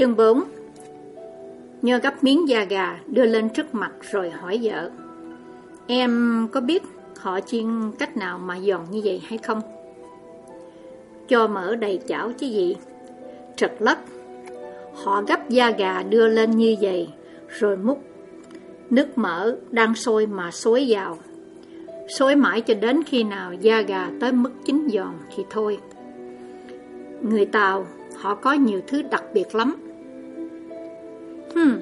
Chương 4 Nhơ gấp miếng da gà đưa lên trước mặt rồi hỏi vợ. Em có biết họ chiên cách nào mà giòn như vậy hay không? Cho mỡ đầy chảo chứ gì? Trật lất Họ gấp da gà đưa lên như vậy, Rồi múc. Nước mỡ đang sôi mà xối vào. Xối mãi cho đến khi nào da gà tới mức chín giòn thì thôi. Người Tàu, họ có nhiều thứ đặc biệt lắm. Hừm,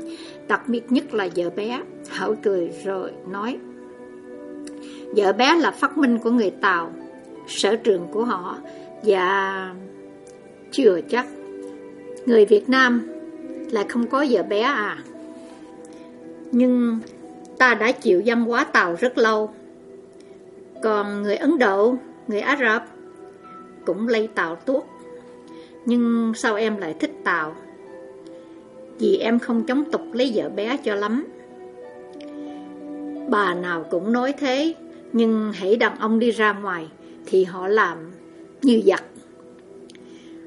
đặc biệt nhất là vợ bé. Hảo cười rồi nói Vợ bé là phát minh của người Tàu Sở trường của họ. Và chưa chắc. Người Việt Nam lại không có vợ bé à. Nhưng ta đã chịu văn hóa Tàu rất lâu. Còn người Ấn Độ, người Ả Rập Cũng lây Tàu tuốt. Nhưng sao em lại thích Tàu? Vì em không chống tục lấy vợ bé cho lắm. Bà nào cũng nói thế, Nhưng hãy đàn ông đi ra ngoài Thì họ làm như giặc.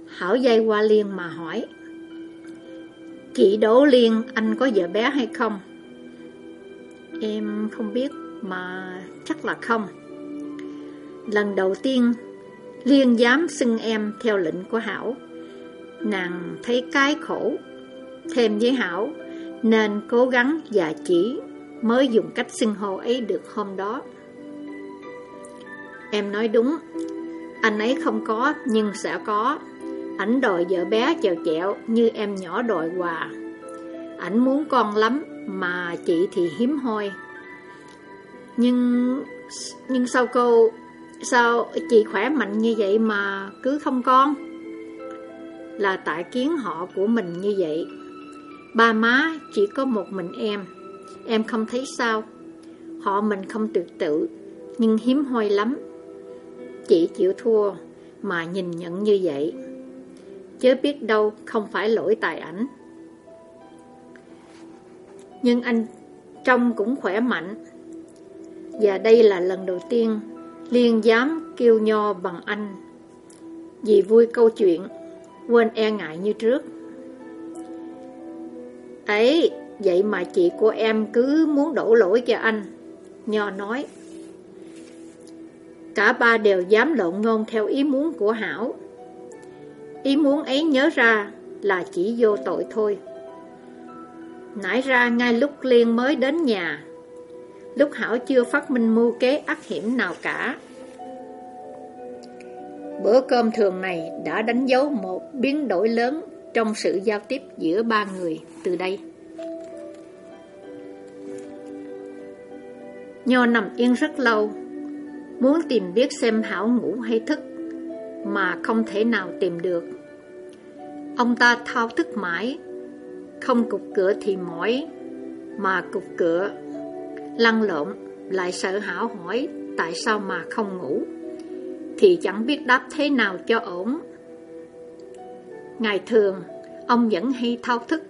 Hảo dây qua Liên mà hỏi, Chị Đỗ Liên, anh có vợ bé hay không? Em không biết mà chắc là không. Lần đầu tiên, Liên dám xưng em theo lệnh của Hảo. Nàng thấy cái khổ Thêm với Hảo, Nên cố gắng và chỉ Mới dùng cách xưng hô ấy được hôm đó. Em nói đúng, Anh ấy không có nhưng sẽ có. Ảnh đòi vợ bé chèo chẹo Như em nhỏ đòi quà. Ảnh muốn con lắm Mà chị thì hiếm hoi. Nhưng Nhưng sao cô, Sao chị khỏe mạnh như vậy mà cứ không con? Là tại kiến họ của mình như vậy. Ba má chỉ có một mình em. Em không thấy sao. Họ mình không tự tử, Nhưng hiếm hoi lắm. Chị chịu thua Mà nhìn nhận như vậy. Chớ biết đâu không phải lỗi tài ảnh. Nhưng anh trông cũng khỏe mạnh. Và đây là lần đầu tiên Liên dám kêu nho bằng anh. Vì vui câu chuyện Quên e ngại như trước. Ấy, Vậy mà chị của em cứ muốn đổ lỗi cho anh, Nho nói. Cả ba đều dám lộn ngôn theo ý muốn của Hảo. Ý muốn ấy nhớ ra là chỉ vô tội thôi. Nãy ra ngay lúc Liên mới đến nhà, Lúc Hảo chưa phát minh mưu kế ác hiểm nào cả. Bữa cơm thường này đã đánh dấu một biến đổi lớn trong sự giao tiếp giữa ba người từ đây. Nho nằm yên rất lâu, muốn tìm biết xem Hảo ngủ hay thức, mà không thể nào tìm được. Ông ta thao thức mãi, không cục cửa thì mỏi, mà cục cửa, lăn lộn, lại sợ Hảo hỏi tại sao mà không ngủ, thì chẳng biết đáp thế nào cho ổn. Ngày thường, ông vẫn hay thao thức,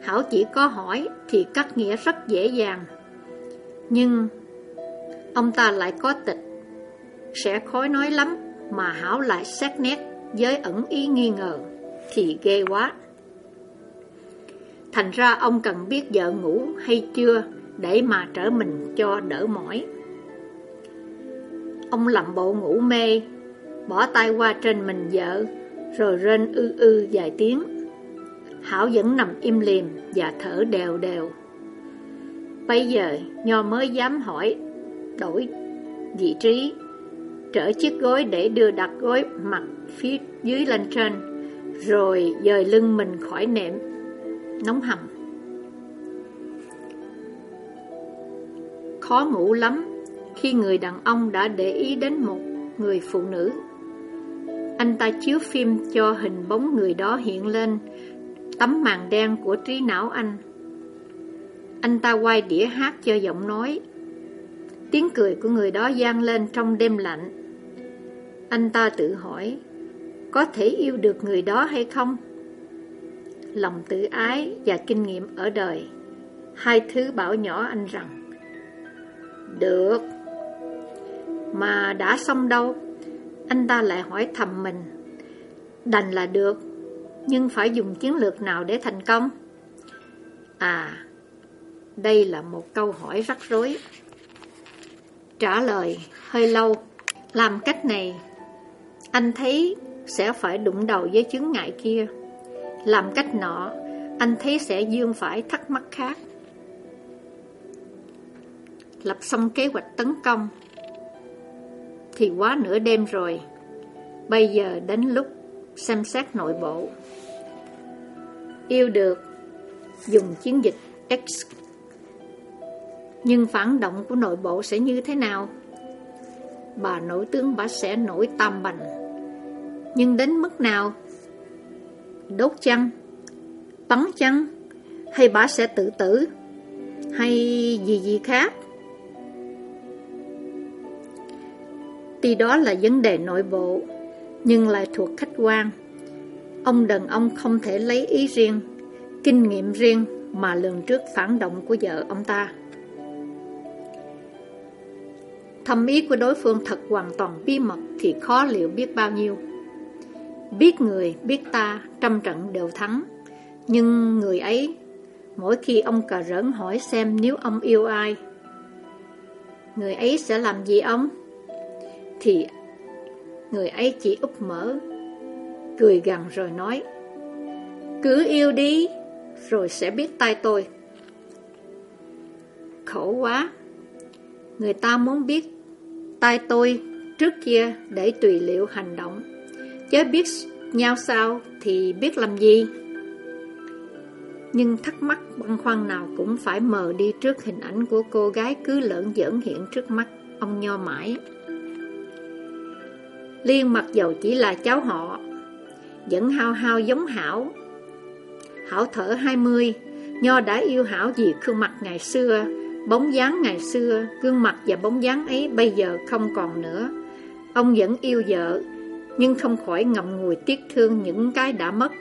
Hảo chỉ có hỏi thì cắt nghĩa rất dễ dàng. Nhưng ông ta lại có tịch. Sẽ khói nói lắm Mà Hảo lại xét nét Với ẩn ý nghi ngờ Thì ghê quá. Thành ra ông cần biết vợ ngủ hay chưa Để mà trở mình cho đỡ mỏi. Ông làm bộ ngủ mê Bỏ tay qua trên mình vợ. Rồi rên ư ư vài tiếng. Hảo vẫn nằm im liềm Và thở đều đều. Bây giờ Nho mới dám hỏi, Đổi vị trí, Trở chiếc gối để đưa đặt gối mặt phía dưới lên trên, Rồi dời lưng mình khỏi nệm, Nóng hầm. Khó ngủ lắm Khi người đàn ông đã để ý đến một người phụ nữ. Anh ta chiếu phim cho hình bóng người đó hiện lên. Tấm màn đen của trí não anh. Anh ta quay đĩa hát cho giọng nói. Tiếng cười của người đó gian lên trong đêm lạnh. Anh ta tự hỏi, Có thể yêu được người đó hay không? Lòng tự ái và kinh nghiệm ở đời. Hai thứ bảo nhỏ anh rằng, Được, Mà đã xong đâu? Anh ta lại hỏi thầm mình Đành là được Nhưng phải dùng chiến lược nào để thành công? À, đây là một câu hỏi rắc rối. Trả lời hơi lâu, làm cách này, anh thấy sẽ phải đụng đầu với chứng ngại kia. Làm cách nọ, anh thấy sẽ dương phải thắc mắc khác. Lập xong kế hoạch tấn công, thì quá nửa đêm rồi. Bây giờ đến lúc xem xét nội bộ. Yêu được dùng chiến dịch X. Nhưng phản động của nội bộ sẽ như thế nào? Bà nổi tướng bà sẽ nổi tam bành. Nhưng đến mức nào? Đốt chăng? Bắn chăng? Hay bà sẽ tự tử? Hay gì gì khác? Tuy đó là vấn đề nội bộ, nhưng lại thuộc khách quan. Ông đàn ông không thể lấy ý riêng, kinh nghiệm riêng mà lường trước phản động của vợ ông ta. Thâm ý của đối phương thật hoàn toàn bí mật thì khó liệu biết bao nhiêu. Biết người, biết ta, trăm trận đều thắng. Nhưng người ấy, mỗi khi ông cà rỡn hỏi xem nếu ông yêu ai, người ấy sẽ làm gì ông? Thì người ấy chỉ úp mở, cười gằn rồi nói, Cứ yêu đi, rồi sẽ biết tay tôi. Khổ quá, người ta muốn biết tay tôi trước kia để tùy liệu hành động, chứ biết nhau sao thì biết làm gì. Nhưng thắc mắc băn khoăn nào cũng phải mờ đi trước hình ảnh của cô gái cứ lỡn giỡn hiện trước mắt ông nho mãi. Liên mặc dầu chỉ là cháu họ, vẫn hao hao giống Hảo. Hảo thở 20, Nho đã yêu Hảo vì khuôn mặt ngày xưa, bóng dáng ngày xưa, gương mặt và bóng dáng ấy bây giờ không còn nữa. Ông vẫn yêu vợ, nhưng không khỏi ngậm ngùi tiếc thương những cái đã mất.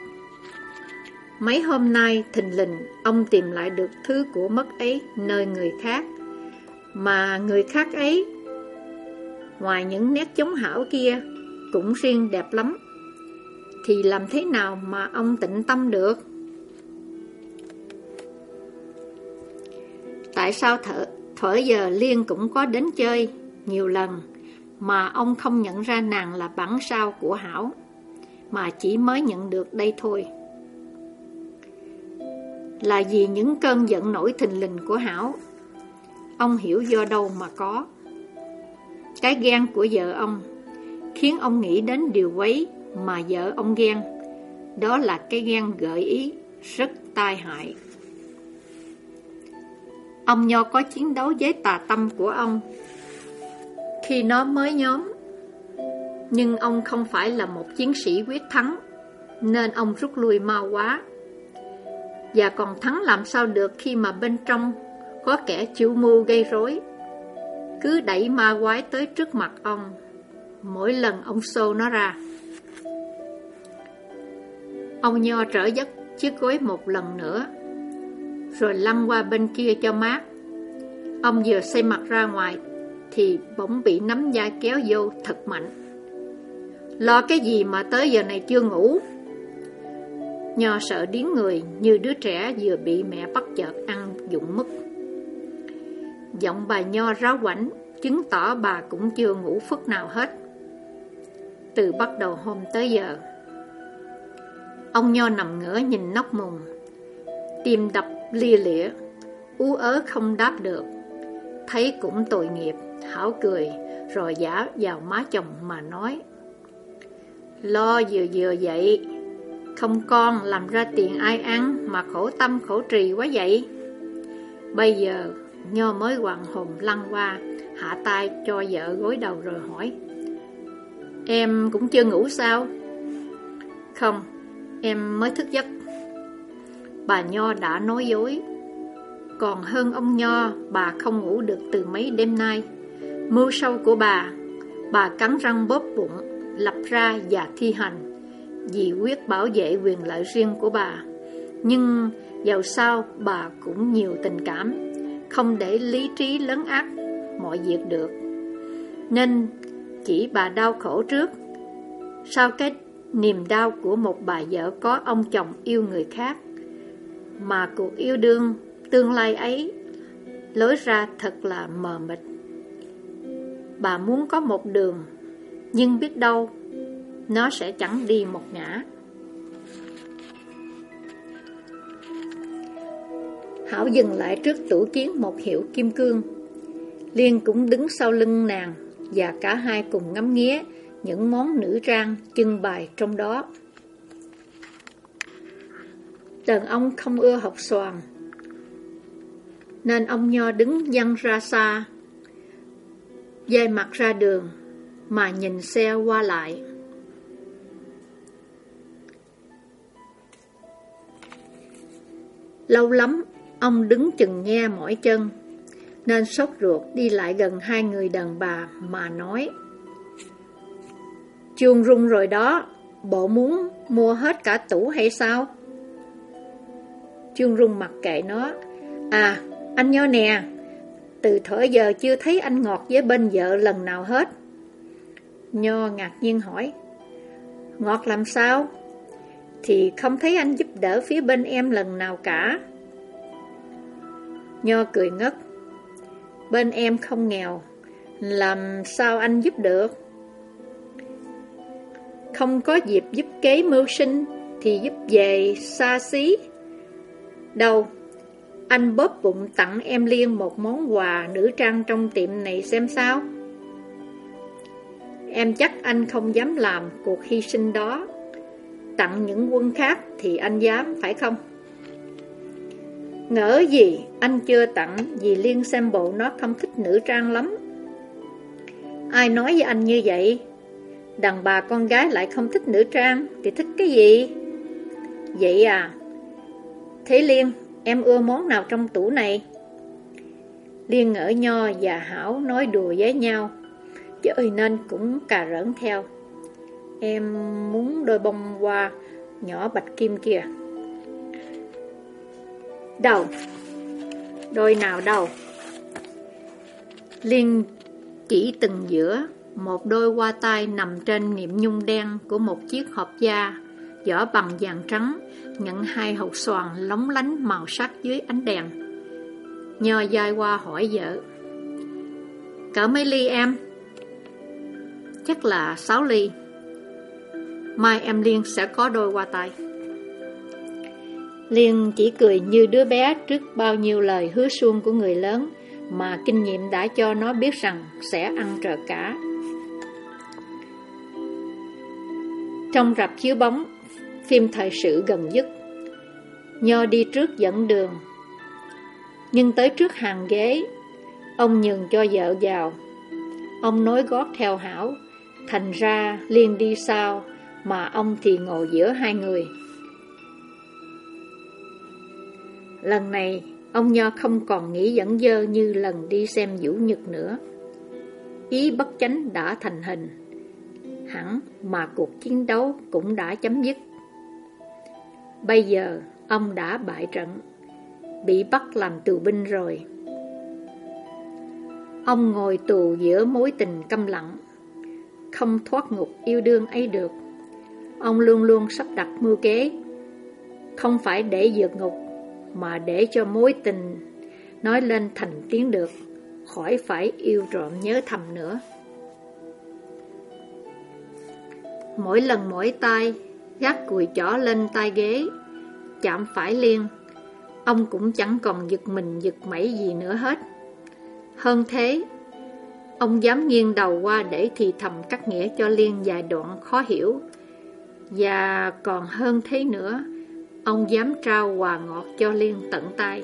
Mấy hôm nay, thình lình, ông tìm lại được thứ của mất ấy nơi người khác. Mà người khác ấy Ngoài những nét chống hảo kia cũng riêng đẹp lắm. Thì làm thế nào mà ông tịnh tâm được? Tại sao thở, thở giờ Liên cũng có đến chơi Nhiều lần Mà ông không nhận ra nàng là bản sao của Hảo Mà chỉ mới nhận được đây thôi? Là vì những cơn giận nổi thình lình của Hảo Ông hiểu do đâu mà có. Cái ghen của vợ ông khiến ông nghĩ đến điều quấy mà vợ ông ghen. Đó là cái ghen gợi ý rất tai hại. Ông Nho có chiến đấu với tà tâm của ông khi nó mới nhóm. Nhưng ông không phải là một chiến sĩ quyết thắng, nên ông rút lui mau quá. Và còn thắng làm sao được khi mà bên trong có kẻ chủ mưu gây rối cứ đẩy ma quái tới trước mặt ông mỗi lần ông xô nó ra. Ông Nho trở giấc chiếc gối một lần nữa, rồi lăn qua bên kia cho mát. Ông vừa xây mặt ra ngoài, thì bỗng bị nắm da kéo vô thật mạnh. Lo cái gì mà tới giờ này chưa ngủ? Nho sợ điếng người như đứa trẻ vừa bị mẹ bắt chợt ăn dụng mứt. Giọng bà Nho ráo quảnh, chứng tỏ bà cũng chưa ngủ phút nào hết. Từ bắt đầu hôm tới giờ, ông Nho nằm ngửa nhìn nóc mùng, tim đập lia lịa, ú ớ không đáp được. Thấy cũng tội nghiệp, Hảo cười, rồi giả vào má chồng mà nói. Lo vừa vừa vậy, không con làm ra tiền ai ăn mà khổ tâm khổ trì quá vậy. Bây giờ Nho mới hoàng hồn lăn qua, hạ tay cho vợ gối đầu rồi hỏi. Em cũng chưa ngủ sao? Không, em mới thức giấc. Bà Nho đã nói dối. Còn hơn ông Nho, bà không ngủ được từ mấy đêm nay. Mưu sâu của bà, bà cắn răng bóp bụng, lập ra và thi hành, vì quyết bảo vệ quyền lợi riêng của bà. Nhưng dầu sao bà cũng nhiều tình cảm không để lý trí lấn át mọi việc được. Nên chỉ bà đau khổ trước, sau cái niềm đau của một bà vợ có ông chồng yêu người khác, mà cuộc yêu đương tương lai ấy lối ra thật là mờ mịt. Bà muốn có một đường, nhưng biết đâu nó sẽ chẳng đi một ngã. Hảo dừng lại trước tủ kiến một hiệu kim cương. Liên cũng đứng sau lưng nàng và cả hai cùng ngắm nghía những món nữ trang trưng bày trong đó. Đàn ông không ưa học xoàn, nên ông Nho đứng dăng ra xa, dây mặt ra đường, mà nhìn xe qua lại. Lâu lắm, ông đứng chừng nghe mỏi chân, nên sốt ruột đi lại gần hai người đàn bà mà nói. Chuông rung rồi đó, bộ muốn mua hết cả tủ hay sao? Chuông rung mặc kệ nó. À, anh nhớ nè, từ thở giờ chưa thấy anh ngọt với bên vợ lần nào hết. Nho ngạc nhiên hỏi, ngọt làm sao? Thì không thấy anh giúp đỡ phía bên em lần nào cả. Nho cười ngất, bên em không nghèo, làm sao anh giúp được? Không có dịp giúp kế mưu sinh Thì giúp về xa xí Đâu Anh bóp bụng tặng em Liên một món quà nữ trang trong tiệm này xem sao Em chắc anh không dám làm cuộc hy sinh đó Tặng những quân khác thì anh dám phải không? Ngỡ gì, anh chưa tặng vì Liên xem bộ nó không thích nữ trang lắm. Ai nói với anh như vậy? Đàn bà con gái lại không thích nữ trang, Thì thích cái gì? Vậy à Thế Liên, Em ưa món nào trong tủ này? Liên ngỡ nho và Hảo nói đùa với nhau, chứ ơi nên cũng cà rỡn theo. Em muốn đôi bông hoa Nhỏ bạch kim kìa đầu Đôi nào đầu Liên chỉ từng giữa một đôi hoa tai nằm trên niệm nhung đen của một chiếc hộp da, vỏ bằng vàng trắng, nhận hai hột xoàn lóng lánh màu sắc dưới ánh đèn. Nho dai qua hỏi vợ, Cỡ mấy ly em? Chắc là sáu ly. Mai em Liên sẽ có đôi hoa tai. Liên chỉ cười như đứa bé trước bao nhiêu lời hứa suông của người lớn mà kinh nghiệm đã cho nó biết rằng sẽ ăn trợ cả. Trong rạp chiếu bóng, phim thời sự gần dứt. Nho đi trước dẫn đường. Nhưng tới trước hàng ghế, ông nhường cho vợ vào. Ông nối gót theo hảo, thành ra liên đi sau, mà ông thì ngồi giữa hai người. Lần này, ông Nho không còn nghĩ dẫn dơ như lần đi xem vũ nhật nữa. Ý bất chánh đã thành hình hẳn mà cuộc chiến đấu cũng đã chấm dứt. Bây giờ, ông đã bại trận, bị bắt làm tù binh rồi. Ông ngồi tù giữa mối tình câm lặng, không thoát ngục yêu đương ấy được. Ông luôn luôn sắp đặt mưu kế, không phải để vượt ngục, mà để cho mối tình nói lên thành tiếng được, khỏi phải yêu trộm nhớ thầm nữa. Mỗi lần mỗi tay Gác cùi chỏ lên tay ghế Chạm phải liên Ông cũng chẳng còn giật mình giật mẩy gì nữa hết Hơn thế Ông dám nghiêng đầu qua để thì thầm cắt nghĩa cho Liên vài đoạn khó hiểu Và còn hơn thế nữa Ông dám trao quà ngọt cho Liên tận tay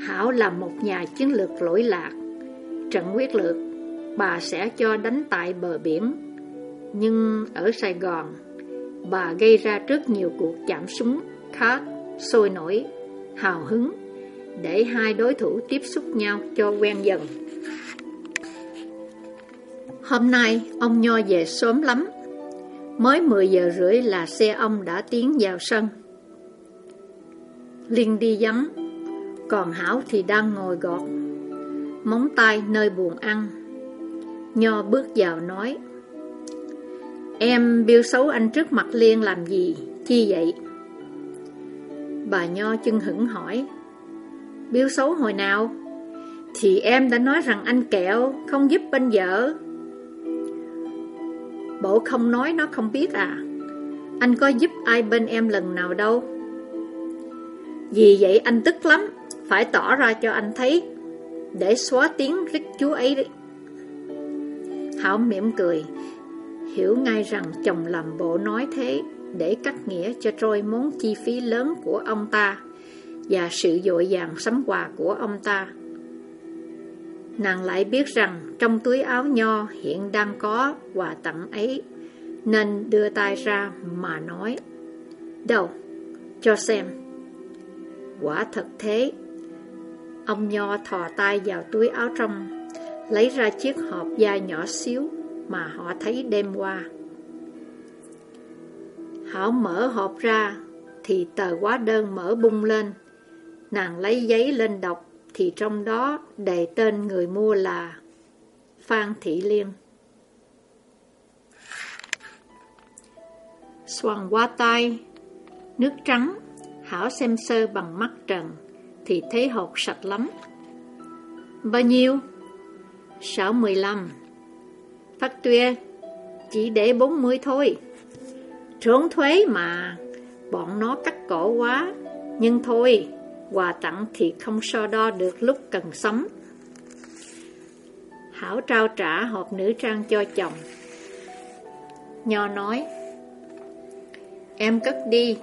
Hảo là một nhà chiến lược lỗi lạc Trận quyết lược bà sẽ cho đánh tại bờ biển. Nhưng ở Sài Gòn, bà gây ra rất nhiều cuộc chạm súng khá sôi nổi, hào hứng, để hai đối thủ tiếp xúc nhau cho quen dần. Hôm nay, ông Nho về sớm lắm. Mới 10 giờ rưỡi là xe ông đã tiến vào sân. Liên đi vắng, còn Hảo thì đang ngồi gọt móng tay nơi buồn ăn Nho bước vào nói Em biêu xấu anh trước mặt Liên làm gì? Chi vậy? Bà Nho chân hững hỏi Biêu xấu hồi nào? Thì em đã nói rằng anh kẹo Không giúp bên vợ Bộ không nói, nó không biết à. Anh có giúp ai bên em lần nào đâu. Vì vậy anh tức lắm, Phải tỏ ra cho anh thấy. Để xóa tiếng rít chú ấy đi. Hảo mỉm cười, Hiểu ngay rằng chồng làm bộ nói thế Để cắt nghĩa cho trôi món chi phí lớn của ông ta Và sự dội dàng sắm quà của ông ta. Nàng lại biết rằng trong túi áo nho hiện đang có quà tặng ấy Nên đưa tay ra mà nói Đâu, cho xem. Quả thật thế. Ông nho thò tay vào túi áo trong Lấy ra chiếc hộp da nhỏ xíu Mà họ thấy đêm qua. Hảo mở hộp ra Thì tờ hóa đơn mở bung lên. Nàng lấy giấy lên đọc thì trong đó đề tên người mua là Phan Thị Liên. Xoàn qua tay, nước trắng, Hảo xem sơ bằng mắt trần, thì thấy hột sạch lắm. Bao nhiêu? Sáu mười lăm. Phát tuyê, chỉ để bốn mươi thôi. Trốn thuế mà, bọn nó cắt cổ quá, nhưng thôi, Quà tặng thì không so đo được lúc cần sống. Hảo trao trả hộp nữ trang cho chồng. Nho nói, Em cất đi,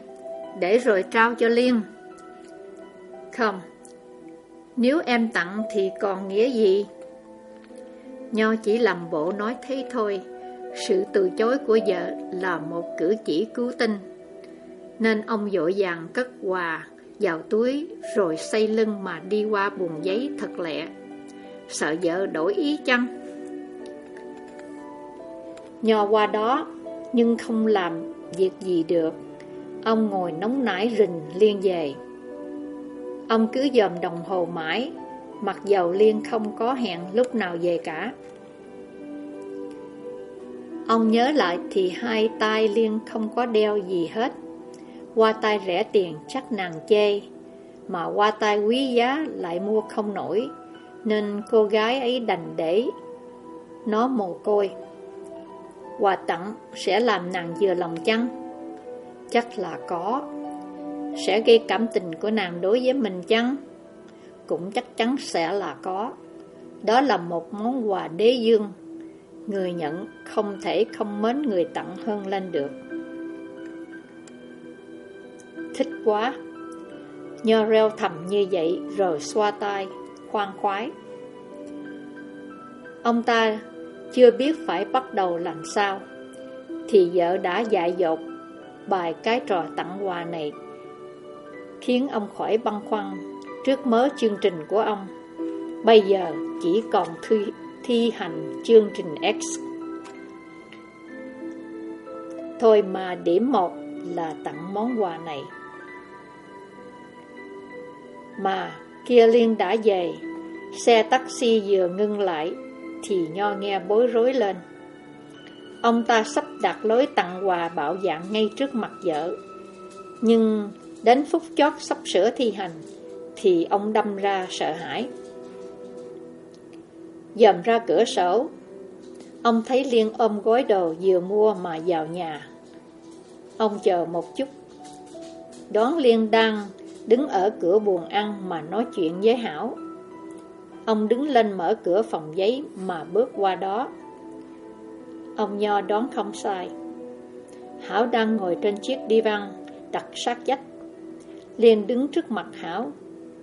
để rồi trao cho Liên. Không, nếu em tặng thì còn nghĩa gì? Nho chỉ làm bộ nói thế thôi, sự từ chối của vợ là một cử chỉ cứu tinh. Nên ông dội vàng cất quà vào túi rồi xây lưng mà đi qua buồng giấy thật lẹ. Sợ vợ đổi ý chăng? nhò qua đó, nhưng không làm việc gì được. Ông ngồi nóng nảy rình liên về. Ông cứ dòm đồng hồ mãi, mặc dầu liên không có hẹn lúc nào về cả. Ông nhớ lại thì hai tay liên không có đeo gì hết. Qua tay rẻ tiền chắc nàng chê, Mà qua tay quý giá lại mua không nổi, Nên cô gái ấy đành để Nó mồ côi Quà tặng sẽ làm nàng vừa lòng chăng? Chắc là có Sẽ gây cảm tình của nàng đối với mình chăng? Cũng chắc chắn sẽ là có Đó là một món quà đế dương, Người nhận không thể không mến người tặng hơn lên được Thích quá. Nho reo thầm như vậy Rồi xoa tay Khoan khoái. Ông ta chưa biết phải bắt đầu làm sao Thì vợ đã dại dột Bài cái trò tặng quà này Khiến ông khỏi băn khoăn Trước mớ chương trình của ông. Bây giờ chỉ còn thi, thi hành chương trình X. Thôi mà điểm một là tặng món quà này mà kia Liên đã về. Xe taxi vừa ngưng lại Thì Nho nghe bối rối lên. Ông ta sắp đặt lối tặng quà bạo dạng ngay trước mặt vợ. Nhưng đến phút chót sắp sửa thi hành Thì ông đâm ra sợ hãi. Dầm ra cửa sổ. Ông thấy Liên ôm gói đồ vừa mua mà vào nhà. Ông chờ một chút. Đón Liên đang đứng ở cửa buồng ăn mà nói chuyện với Hảo. Ông đứng lên mở cửa phòng giấy mà bước qua đó. Ông Nho đón không sai. Hảo đang ngồi trên chiếc đi văn, đặt sát dách. liền đứng trước mặt Hảo,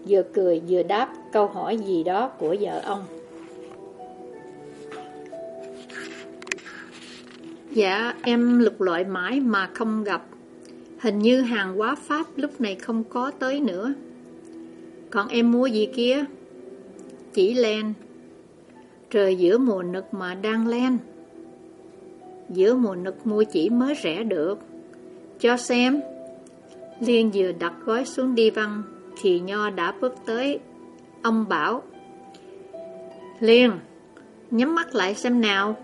vừa cười vừa đáp câu hỏi gì đó của vợ ông. Dạ, em lục lọi mãi mà không gặp Hình như hàng hóa Pháp lúc này không có tới nữa. Còn em mua gì kia? Chỉ len. Trời giữa mùa nực mà đang len. Giữa mùa nực mua chỉ mới rẻ được. Cho xem. Liên vừa đặt gói xuống đi văn, thì Nho đã bước tới. Ông bảo. Liên, nhắm mắt lại xem nào.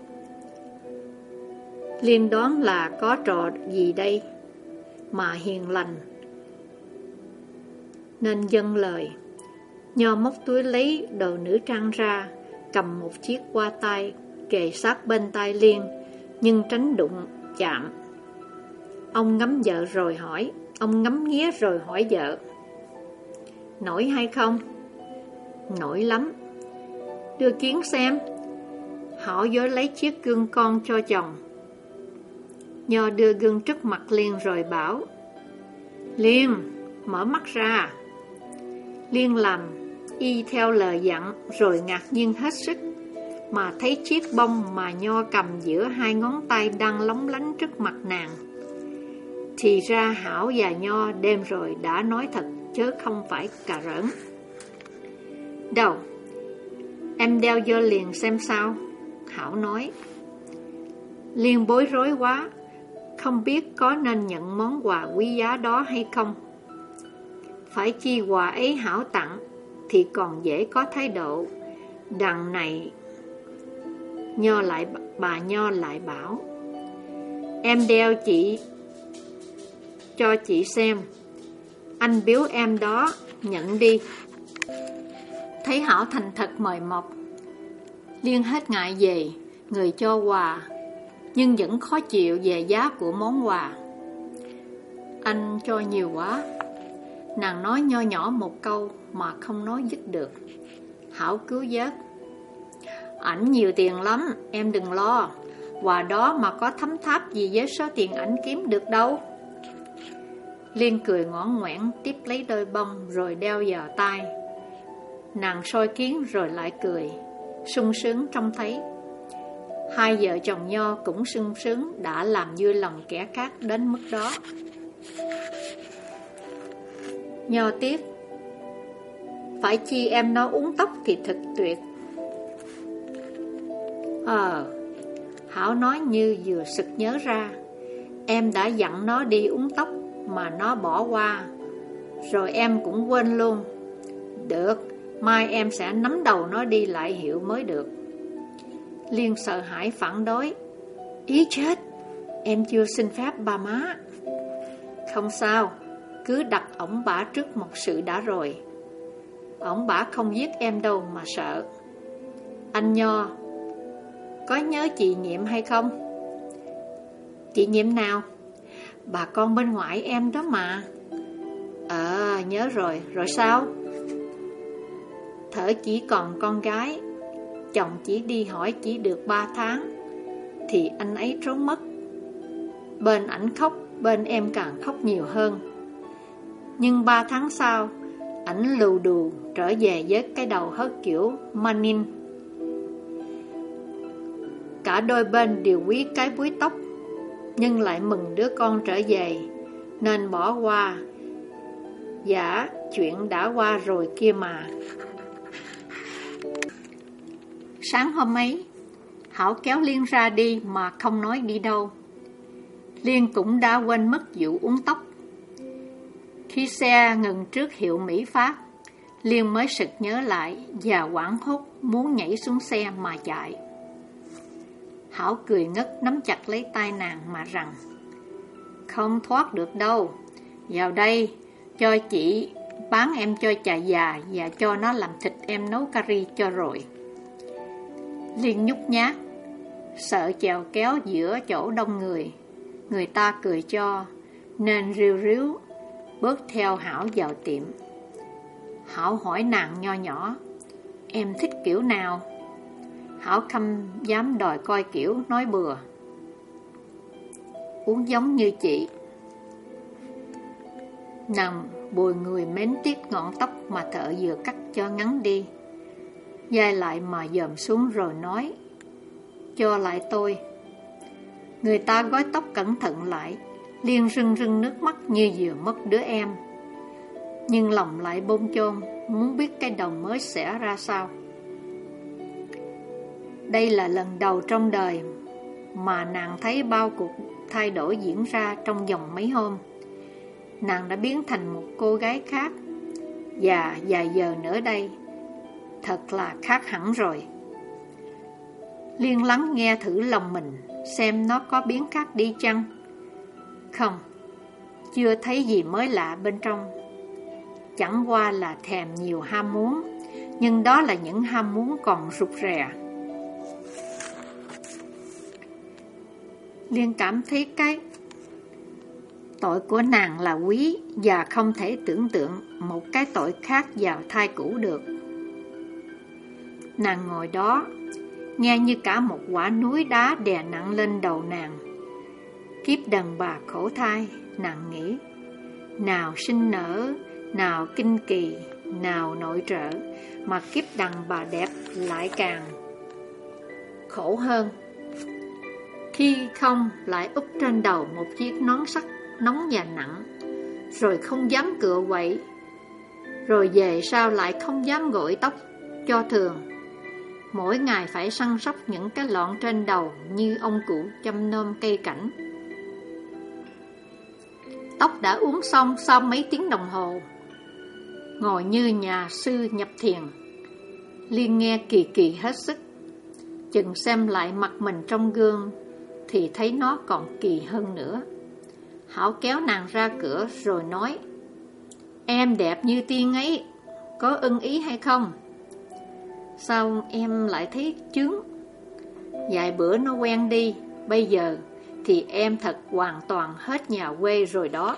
Liên đoán là có trò gì đây mà hiền lành. Nên dâng lời, Nho móc túi lấy đồ nữ trang ra, Cầm một chiếc qua tay, Kề sát bên tay Liên Nhưng tránh đụng, chạm. Ông ngắm vợ rồi hỏi, Ông ngắm nghía rồi hỏi vợ. Nổi hay không? Nổi lắm. Đưa kiến xem. Họ dối lấy chiếc gương con cho chồng. Nho đưa gương trước mặt Liên rồi bảo Liên, mở mắt ra. Liên làm y theo lời dặn rồi ngạc nhiên hết sức Mà thấy chiếc bông mà Nho cầm giữa hai ngón tay đang lóng lánh trước mặt nàng. Thì ra Hảo và Nho đêm rồi đã nói thật chứ không phải cà rỡn. Đâu, em đeo vô liền xem sao Hảo nói. Liên bối rối quá không biết có nên nhận món quà quý giá đó hay không. Phải chi quà ấy Hảo tặng Thì còn dễ có thái độ. Đằng này, Nho lại Bà Nho lại bảo, Em đeo chị, Cho chị xem. Anh biếu em đó, Nhận đi. Thấy Hảo thành thật mời mọc Liên hết ngại về, Người cho quà. Nhưng vẫn khó chịu về giá của món quà. Anh cho nhiều quá. Nàng nói nho nhỏ một câu Mà không nói dứt được. Hảo cứu vớt. Ảnh nhiều tiền lắm, Em đừng lo. Quà đó mà có thấm tháp gì với số tiền ảnh kiếm được đâu. Liên cười ngõ ngoẻn Tiếp lấy đôi bông Rồi đeo vào tay. Nàng soi kiến rồi lại cười, sung sướng trông thấy. Hai vợ chồng Nho cũng sung sướng đã làm vui lòng kẻ khác đến mức đó. Nho tiếp, Phải chi em nó uống tóc thì thật tuyệt. Ờ Hảo nói như vừa sực nhớ ra, Em đã dặn nó đi uống tóc Mà nó bỏ qua, Rồi em cũng quên luôn. Được, Mai em sẽ nắm đầu nó đi lại hiệu mới được. Liên sợ hãi phản đối Ý chết, Em chưa xin phép ba má Không sao, Cứ đặt ổng bả trước một sự đã rồi Ổng bả không giết em đâu mà sợ Anh Nho, Có nhớ chị Nhiệm hay không? Chị Nhiệm nào? Bà con bên ngoại em đó mà Ờ nhớ rồi Rồi sao? thở chỉ còn con gái Chồng chỉ đi hỏi chỉ được 3 tháng, Thì anh ấy trốn mất. Bên ảnh khóc, Bên em càng khóc nhiều hơn. Nhưng 3 tháng sau, Ảnh lù đù trở về với cái đầu hớt kiểu Manin. Cả đôi bên đều quý cái búi tóc, Nhưng lại mừng đứa con trở về, Nên bỏ qua. Dạ chuyện đã qua rồi kia mà. Sáng hôm ấy, Hảo kéo Liên ra đi mà không nói đi đâu. Liên cũng đã quên mất vụ uống tóc. Khi xe ngừng trước hiệu Mỹ Phát, Liên mới sực nhớ lại và quảng hốt muốn nhảy xuống xe mà chạy. Hảo cười ngất nắm chặt lấy tay nàng mà rằng Không thoát được đâu Vào đây cho chị bán em cho chà già và cho nó làm thịt em nấu curry cho rồi. Liên nhúc nhát Sợ chèo kéo giữa chỗ đông người. Người ta cười cho Nên riu riếu, Bước theo Hảo vào tiệm. Hảo hỏi nàng nho nhỏ Em thích kiểu nào? Hảo không dám đòi coi kiểu nói bừa. Uống giống như chị. Nằm bùi người mến tiếp ngọn tóc mà thợ vừa cắt cho ngắn đi. Dai lại mà dòm xuống rồi nói, Cho lại tôi. Người ta gói tóc cẩn thận lại Liên rưng rưng nước mắt như vừa mất đứa em. Nhưng lòng lại bôn chôn, Muốn biết cái đồng mới sẽ ra sao. Đây là lần đầu trong đời Mà nàng thấy bao cuộc thay đổi diễn ra trong vòng mấy hôm. Nàng đã biến thành một cô gái khác, Và vài giờ nữa đây Thật là khác hẳn rồi. Liên lắng nghe thử lòng mình, Xem nó có biến khác đi chăng. Không, Chưa thấy gì mới lạ bên trong. Chẳng qua là thèm nhiều ham muốn, Nhưng đó là những ham muốn còn rụt rè. Liên cảm thấy cái tội của nàng là quý và không thể tưởng tượng một cái tội khác vào thai cũ được. Nàng ngồi đó, nghe như cả một quả núi đá đè nặng lên đầu nàng. Kiếp đàn bà khổ thai, nàng nghĩ, nào sinh nở, nào kinh kỳ, nào nội trợ, mà kiếp đàn bà đẹp lại càng khổ hơn. Khi không lại úp trên đầu một chiếc nón sắt nóng và nặng, rồi không dám cựa quậy, rồi về sau lại không dám gội tóc cho thường. Mỗi ngày phải săn sóc những cái lọn trên đầu như ông cụ chăm nom cây cảnh. Tóc đã uống xong sau mấy tiếng đồng hồ, ngồi như nhà sư nhập thiền. Liên nghe kỳ kỳ hết sức, chừng xem lại mặt mình trong gương thì thấy nó còn kỳ hơn nữa. Hảo kéo nàng ra cửa rồi nói Em đẹp như tiên ấy Có ưng ý hay không? Sao em lại thấy chướng? Vài bữa nó quen đi, Bây giờ thì em thật hoàn toàn hết nhà quê rồi đó